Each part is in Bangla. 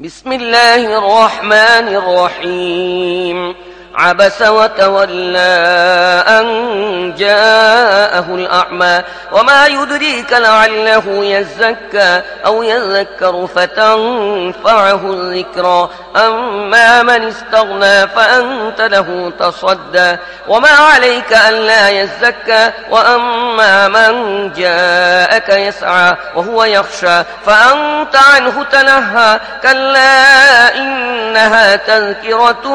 بسم الله الرحمن الرحيم. عبس وتولى أن جاءه الأعمى وما يدريك لعله يزكى أو يذكر فتنفعه الذكرى. أما من استغنى فأنت له تصدى. وما عليك ألا يزكى. وأما من جاءك يسعى وهو يخشى فأنت عنه تلهى كلا إنها تذكرة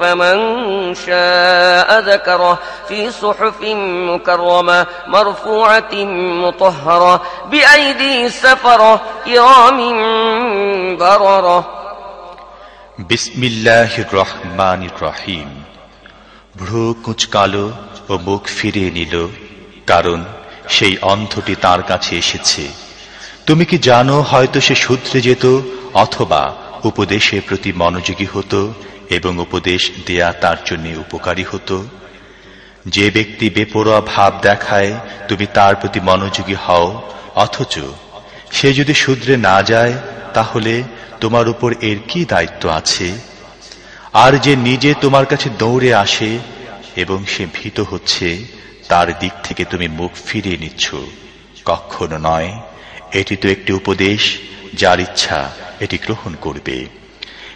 فمن شاء ذكره. في صحف مكرمة مرفوعة مطهرة بأيدي سفرة كرام بررة বিসমিল্লাহ রহমান রহিম ভ্রু কুচকালো ও মুখ ফিরিয়ে নিল কারণ সেই অন্ধটি তার কাছে এসেছে তুমি কি জানো হয়তো সে সূত্রে যেত অথবা উপদেশের প্রতি মনোযোগী হতো এবং উপদেশ দেয়া তার জন্য উপকারী হতো যে ব্যক্তি বেপরোয়া ভাব দেখায়, তুমি তার প্রতি মনোযোগী হও। অথচ সে যদি শুধরে না যায়, তাহলে তোমার উপর এর কি দায়িত্ব আছে? আর যে নিজে তোমার কাছে দৌড়ে আসে এবং সে ভীত হচ্ছে, তার দিক থেকে তুমি মুখ ফিরিয়ে নিচ্ছ। কখনো নয়, এটি তো একটি উপদেশ যার ইচ্ছা এটি গ্রহণ করবে।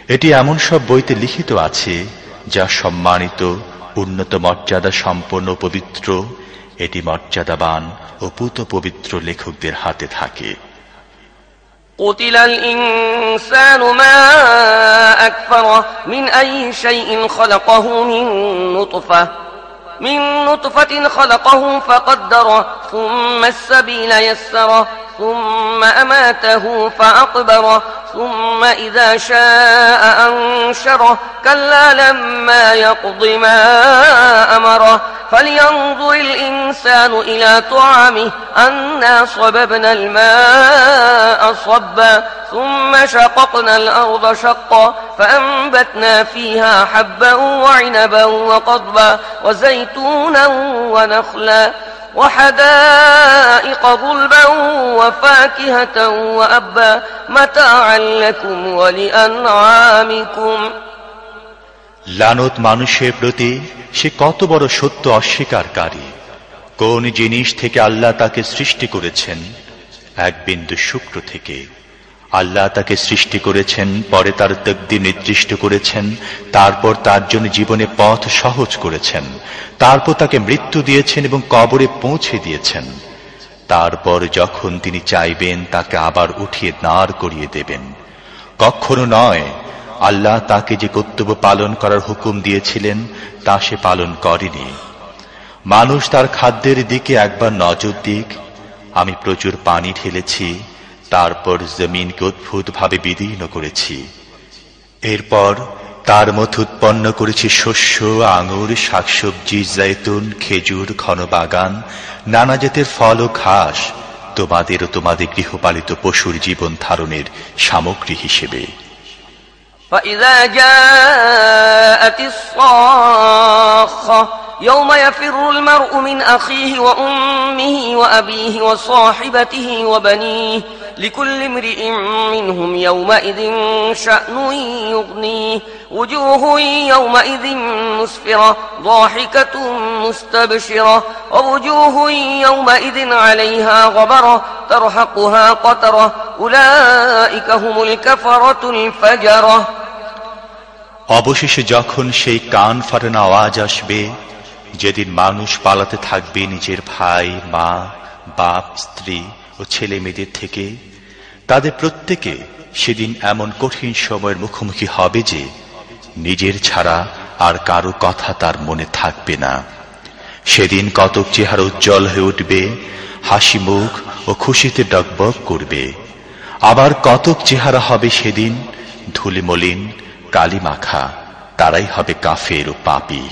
এটি এমন সব বইতে লিখিত আছে, যা সম্মানিত উন্নত মর্যাদা সম্পন্ন পবিত্র এটি মর্যাদাবান ও পুত পবিত্র লেখকদের হাতে থাকে قتل الإنسان ما أكفره من أي شيء خلقه من نطفة من نطفة خلقه فقدره ثم السبيل يسره ثم أماته فأقبره ثم إذا شاء أنشره. كلا لما يقض ما أمره. فلينظر الإنسان إلى طعامه أنا صببنا الماء صبا. ثم شققنا الأرض شقا فأنبتنا فيها حبا وعنبا وقضبا وزيتونا ونخلا. وحدائق ظلبا وفاكهة وأبا متاعا لكم ولأنعامكم লানত মানুষের প্রতি সে কত বড় সত্য অস্বীকারী কোন জিনিস থেকে আল্লাহ তাকে সৃষ্টি করেছেন এক বিন্দু শুক্র থেকে আল্লাহ তাকে সৃষ্টি করেছেন, পরে তার তকদি নির্দিষ্ট করেছেন, তারপর তার জন্য জীবনে পথ সহজ করেছেন, তারপর তাকে মৃত্যু দিয়েছেন এবং কবরে পৌঁছে দিয়েছেন। তারপর যখন তিনি চাইবেন, তাকে আবার উঠিয়ে দাঁড় করিয়ে দেবেন। কখনো নয়, আল্লাহ তাকে যে কর্তব্য পালন করার হুকুম দিয়েছিলেন, তা সে পালন করেনি। মানুষ তার খাদ্যের দিকে একবার নজর দিক, আমি প্রচুর পানি ঢেলেছি তারপর জমিনকে অদ্ভুতভাবে বিদীর্ণ করেছি এরপর তার মধ্যে উৎপন্ন করেছি শস্য আঙুর শাকসবজি জৈতুন খেজুর ঘন বাগান নানা জাতের ফল ও ঘাস তোমাদের ও তোমাদের গৃহপালিত পশুর জীবন ধারণের সামগ্রী হিসেবে فإذا جاءت الصاخة يوم يفر المرء من أخيه وأمه وأبيه وصاحبته وبنيه لكل امرئ منهم يومئذ شأن يغنيه وجوه يومئذ مسفرة ضاحكة مستبشرة ووجوه يومئذ عليها غبرة ترهقها قترة أولئك هم الكفرة الفجرة অবশেষে যখন সেই কান ফাটানো আওয়াজ আসবে যেদিন মানুষ পালাতে থাকবে নিজের ভাই মা বাপ স্ত্রী ও ছেলে মেয়েদের থেকে, তাদের প্রত্যেকে সেদিন এমন কঠিন সময়ের মুখোমুখি হবে যে, নিজের ছাড়া আর কারও কথা তার মনে থাকবে না। সেদিন কতক চেহারা উজ্জ্বল হয়ে উঠবে, হাসি মুখ ও খুশিতে ডকবক করবে। আবার কতক চেহারা হবে সেদিন, ধুলিমলিন কালী মাখা তারাই হবে কাফের ও পাপী।